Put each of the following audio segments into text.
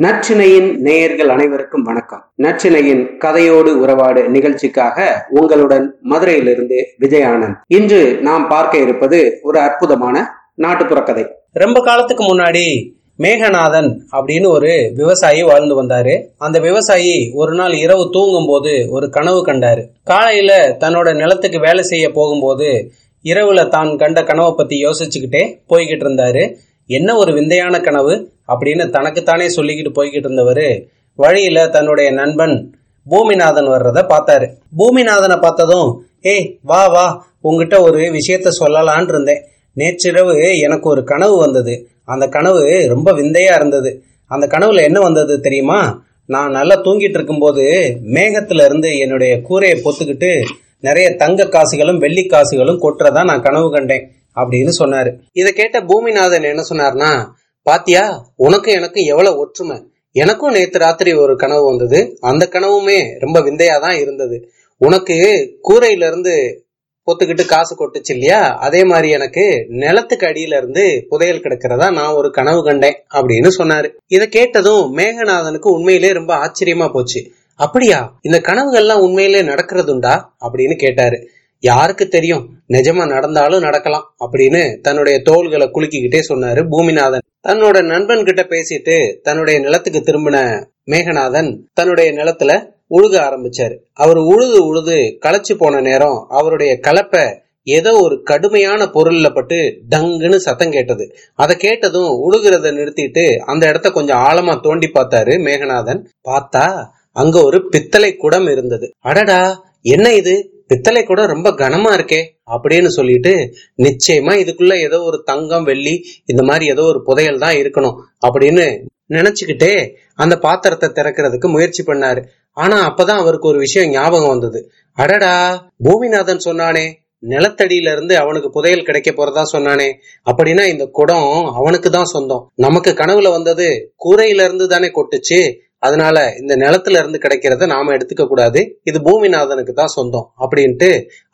நச்சினையின் நேயர்கள் அனைவருக்கும் வணக்கம். நச்சினையின் கதையோடு உறவாடு நிகழ்ச்சிக்காக உங்களுடன் மதுரையிலிருந்து விஜயானந்த். இன்று நாம் பார்க்க இருப்பது ஒரு அற்புதமான நாட்டுப்புற கதை. ரொம்ப காலத்துக்கு முன்னாடி மேகநாதன் அப்படின்னு ஒரு விவசாயி வாழ்ந்து வந்தாரு. அந்த விவசாயி ஒரு நாள் இரவு தூங்கும் போது ஒரு கனவு கண்டாரு. காலையில தன்னோட நிலத்துக்கு வேலை செய்ய போகும்போது இரவுல தான் கண்ட கனவை பத்தி யோசிச்சுக்கிட்டே போய்கிட்டு இருந்தாரு. என்ன ஒரு விந்தையான கனவு? அப்படின்னு தனக்குத்தானே சொல்லிக்கிட்டு போய்கிட்டு இருந்தவர் வழியில தன்னுடைய நண்பன் பூமிநாதன் வர்றத பார்த்தாரு. பூமிநாதனை பார்த்ததும் ஏய் வா வா உங்ககிட்ட ஒரு விஷயத்த சொல்லலான் இருந்தேன். நேற்றிரவு எனக்கு ஒரு கனவு வந்தது. அந்த கனவு ரொம்ப விந்தையா இருந்தது. அந்த கனவுல என்ன வந்தது தெரியுமா? நான் நல்லா தூங்கிட்டு இருக்கும்போது மேகத்துல இருந்து என்னுடைய கூரையை பொத்துக்கிட்டு நிறைய தங்க காசுகளும் வெள்ளி காசுகளும் கொட்டுறதா நான் கனவு கண்டேன் அப்படின்னு சொன்னாரு. இதை கேட்ட பூமிநாதன் என்ன சொன்னார்னா பாத்தியா உனக்கு எனக்கு எவ்வளவு ஒற்றுமை? எனக்கும் நேத்து ராத்திரி ஒரு கனவு வந்தது. அந்த கனவுமே ரொம்ப விந்தையா தான் இருந்தது. உனக்கு கூரையில இருந்து பொத்துக்கிட்டு காசு கொட்டுச்சு இல்லையா? அதே மாதிரி எனக்கு நிலத்துக்கு அடியில இருந்து புதையல் கிடக்கிறதா நான் ஒரு கனவு கண்டேன் அப்படின்னு சொன்னாரு. இதை கேட்டதும் மேகநாதனுக்கு உண்மையிலே ரொம்ப ஆச்சரியமா போச்சு. அப்படியா இந்த கனவுகள்லாம் உண்மையிலே நடக்கிறதுண்டா? அப்படின்னு கேட்டாரு. யாருக்கு தெரியும்? நிஜமா நடந்தாலும் நடக்கலாம் அப்படின்னு தன்னுடைய தோள்களை குலுக்கிக்கிட்டே சொன்னாரு பூமிநாதன். தன்னோட நண்பன் கிட்ட பேசிட்டு தன்னுடைய நிலத்துக்கு திரும்பின மேகநாதன் தன்னுடைய நிலத்துல உழுக ஆரம்பிச்சாரு. அவர் உழுது உழுது களைச்சு போன நேரம் அவருடைய கலப்பை ஏதோ ஒரு கடுமையான பொருள்ல பட்டு டங்குன்னு சத்தம் கேட்டது. அதை கேட்டதும் உழுகிறத நிறுத்திட்டு அந்த இடத்த கொஞ்சம் ஆழமா தோண்டி பார்த்தாரு மேகநாதன். பார்த்தா அங்க ஒரு பித்தளை குடம் இருந்தது. அடடா என்ன இது? பித்தளை கூட ரொம்ப கனமா இருக்கே அப்படின்னு சொல்லிட்டு நிச்சயமா இதுக்குள்ள ஏதோ ஒரு தங்கம் வெள்ளி இந்த மாதிரி ஏதோ ஒரு புதையல் தான் இருக்கணும் அப்படின்னு நினைச்சுக்கிட்டே அந்த பாத்திரத்தை திறக்கிறதுக்கு முயற்சி பண்ணாரு. ஆனா அப்பதான் அவருக்கு ஒரு விஷயம் ஞாபகம் வந்தது. அடடா பூமிநாதன் சொன்னானே நிலத்தடியில இருந்து அவனுக்கு புதையல் கிடைக்க போறதா சொன்னானே அப்படின்னா இந்த குடம் அவனுக்கு தான் சொந்தம். நமக்கு கனவுல வந்தது கூரையில இருந்து தானே கொட்டுச்சு அதனால இந்த நிலத்துல இருந்து கிடைக்கிறத நாம எடுத்துக்க கூடாது. இது பூமிநாதனுக்கு தான் சொந்தம் அப்படின்ட்டு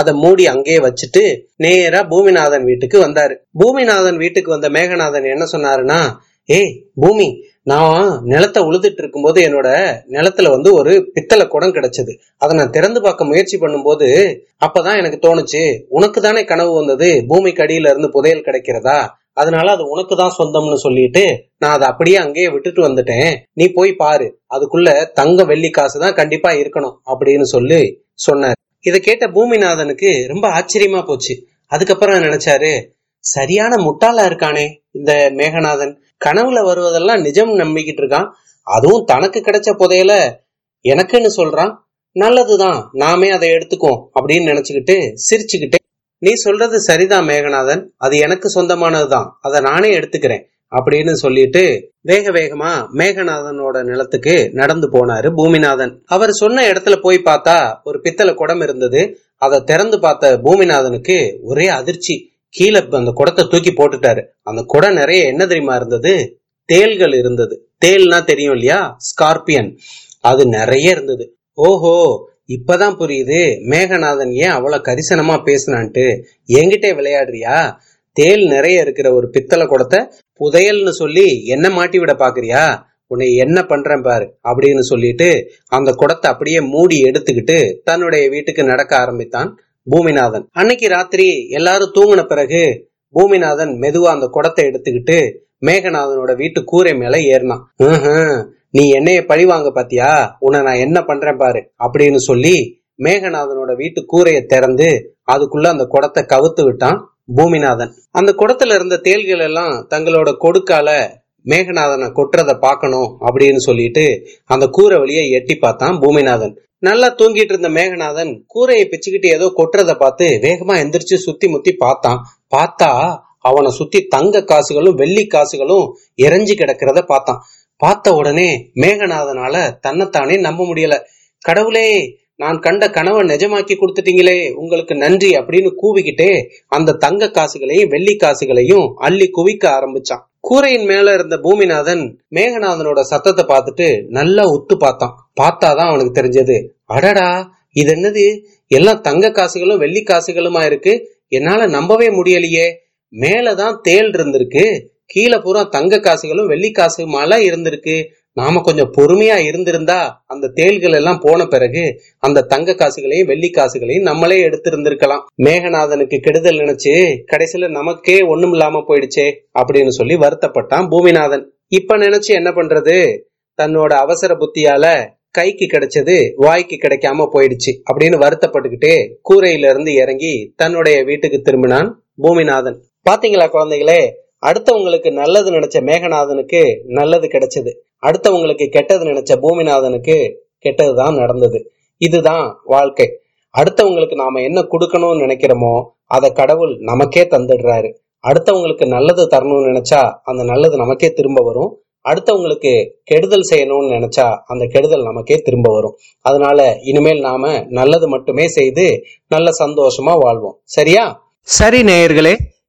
அதை மூடி அங்கேயே வச்சுட்டு நேரா பூமிநாதன் வீட்டுக்கு வந்தாரு. பூமிநாதன் வீட்டுக்கு வந்த மேகநாதன் என்ன சொன்னாருன்னா ஏய் பூமி நான் நிலத்தை உழுதுட்டு இருக்கும்போது என்னோட நிலத்துல வந்து ஒரு பித்தளை குடம் கிடைச்சது. அதை நான் திறந்து பார்க்க முயற்சி பண்ணும்போது அப்பதான் எனக்கு தோணுச்சு உனக்கு தானே கனவு வந்தது? பூமிக்கு அடியில இருந்து புதையல் கிடைக்கிறதா? அதனால அது உனக்கு தான் சொந்தம்னு சொல்லிட்டு நான் அதை அப்படியே அங்கேயே விட்டுட்டு வந்துட்டேன். நீ போய் பாரு. அதுக்குள்ள தங்க வெள்ளி காசு தான் கண்டிப்பா இருக்கணும் அப்படின்னு சொல்லி சொன்னார். இதை கேட்ட பூமிநாதனுக்கு ரொம்ப ஆச்சரியமா போச்சு. அதுக்கப்புறம் நினைச்சாரு? சரியான முட்டாளா இருக்கானே இந்த மேகநாதன். கனவுல வருவதெல்லாம் நிஜம் நம்பிக்கிட்டு இருக்கான். அதுவும் தனக்கு கிடைச்ச புதையல எனக்குன்னு சொல்றான். நல்லதுதான். நாமே அதை எடுத்துக்கோம் அப்படின்னு நினைச்சுக்கிட்டு சிரிச்சுக்கிட்டே நீ சொல்றது சரிதான் மேகநாதன். அது எனக்கு சொந்தமானதுதான். அதை நானே எடுத்துக்கிறேன் அப்படின்னு சொல்லிட்டு வேக வேகமா மேகநாதனோட நிலத்துக்கு நடந்து போனாரு பூமிநாதன். அவர் சொன்ன இடத்துல போய் பார்த்தா ஒரு பித்தளை குடம் இருந்தது. அதை திறந்து பார்த்த பூமிநாதனுக்கு ஒரே அதிர்ச்சி. கீழே அந்த குடத்தை தூக்கி போட்டுட்டாரு. அந்த குடம் நிறைய என்ன தெரியுமா இருந்தது? தேள்கள் இருந்தது. தேல்னா தெரியும் இல்லையா? ஸ்கார்பியன். அது நிறைய இருந்தது. ஓஹோ இப்பதான் புரியுது மேகநாதன் ஏன் அவ்வளவு கரிசனமா பேசினான்ட்டு. என்கிட்ட விளையாடுறியா? தேல் நிறைய இருக்கிற ஒரு பித்தளை குடத்தை புதையல்னு சொல்லி என்ன மாட்டி விட பாக்குறியா? உன்னை என்ன பண்றேன் பாரு அப்படின்னு சொல்லிட்டு அந்த குடத்தை அப்படியே மூடி எடுத்துக்கிட்டு தன்னுடைய வீட்டுக்கு நடக்க ஆரம்பித்தான் பூமிநாதன். அன்னைக்கு ராத்திரி எல்லாரும் தூங்கின பிறகு பூமிநாதன் மெதுவா அந்த குடத்தை எடுத்துக்கிட்டு மேகநாதனோட வீட்டு கூரை மேல ஏறினான். நீ என்னைய பழி வாங்க பாத்தியா? உன்னை நான் என்ன பண்றேன் பாரு அப்படின்னு சொல்லி மேகநாதனோட வீட்டு கூரையை திறந்து அதுக்குள்ள அந்த குடத்தை கவுத்து விட்டான் பூமிநாதன். அந்த குடத்துல இருந்த தேள்கள் எல்லாம் தங்களோட கொடுக்கால மேகநாதனை கொட்டுறத பார்க்கணும் அப்படின்னு சொல்லிட்டு அந்த கூரை வழியை எட்டி பார்த்தான் பூமிநாதன். நல்லா தூங்கிட்டு இருந்த மேகநாதன் கூரையை பிச்சுக்கிட்டு ஏதோ கொட்டுறத பார்த்து வேகமா எந்திரிச்சு சுத்தி முத்தி பார்த்தான். பார்த்தா அவனை சுத்தி தங்க காசுகளும் வெள்ளி காசுகளும் எரிஞ்சு கிடக்கிறத பார்த்தான். பார்த்த உடனே மேகநாதனால தன்னைத்தானே நம்ப முடியல. கடவுளே நான் கண்ட கனவை நிஜமாக்கி கொடுத்துட்டீங்களே உங்களுக்கு நன்றி அப்படின்னு கூவிக்கிட்டே அந்த தங்க காசுகளையும் வெள்ளி காசுகளையும் அள்ளி குவிக்க ஆரம்பிச்சான். கூரையின் மேல இருந்த பூமிநாதன் மேகநாதனோட சத்தத்தை பார்த்துட்டு நல்லா உத்து பார்த்தான். பார்த்தாதான் அவனுக்கு தெரிஞ்சது. அடடா இது என்னது? எல்லாம் தங்க காசுகளும் வெள்ளி காசுகளுமா இருக்கு? என்னால நம்பவே முடியலையே. மேலதான் தேல் இருந்திருக்கு. கீழே பூரா தங்க காசுகளும் வெள்ளி காசுமால இருந்திருக்கு. நாம கொஞ்சம் பொறுமையா இருந்திருந்தா அந்த தேள்கள் எல்லாம் போன பிறகு அந்த தங்க காசுகளையும் வெள்ளி காசுகளையும் நம்மளே எடுத்திருந்திருக்கலாம். மேகநாதனுக்கு கெடுதல் நினைச்சு கடைசியில நமக்கே ஒண்ணும் இல்லாம போயிடுச்சே அப்படின்னு சொல்லி வருத்தப்பட்டான் பூமிநாதன். இப்ப நினைச்சு என்ன பண்றது? தன்னோட அவசர புத்தியால கைக்கு கிடைச்சது வாய்க்கு கிடைக்காம போயிடுச்சு அப்படின்னு வருத்தப்பட்டுக்கிட்டே கூரையில இருந்து இறங்கி தன்னுடைய வீட்டுக்கு திரும்பினான் பூமிநாதன். பாத்தீங்களா குழந்தைகளே? அடுத்தவங்களுக்கு நல்லது நினைச்ச மேகநாதனுக்கு நல்லது கிடைச்சது. அடுத்தவங்களுக்கு கெட்டது நினைச்ச பூமிநாதனுக்கு கெட்டதுதான் நடந்தது. இதுதான் வாழ்க்கை. அடுத்தவங்களுக்கு நாம என்ன கொடுக்கணும்னு நினைக்கிறோமோ அதை கடவுள் நமக்கே தந்துடுறாரு. அடுத்தவங்களுக்கு நல்லது தரணும்னு நினைச்சா அந்த நல்லது நமக்கே திரும்ப வரும். அடுத்தவங்களுக்கு கெடுதல் செய்யணும்னு நினைச்சா அந்த கெடுதல் நமக்கே திரும்ப வரும். அதனால இனிமேல் நாம நல்லது மட்டுமே செய்து நல்ல சந்தோஷமா வாழ்வோம். சரியா? சரி நேயர்களே